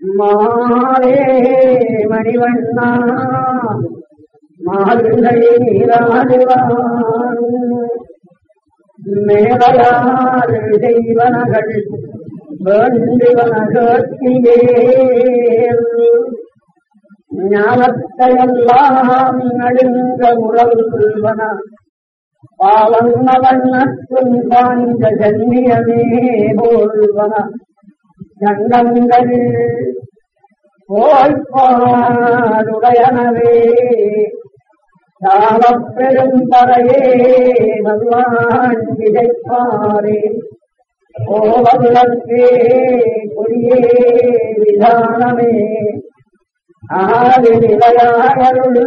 மாலே மணிவண்ணா மாதுளை நீராடுவான் மேலையார் செய்வனகள் வேண்டுவன ஞானத்தையெல்லாம் நடுங்க முரல்வன பாவங்க வண்ணத்தும் பாஞ்ச ஜன்மியமே போல்வன. கண்டங்கள் போய்ப்பாடுடையனவே சாலப் பெரும்பறையே நல்லான் விதைப்பாரே. கோவல்லத்தே பொடியே விதானமே. ஆதி நிலையாயருள்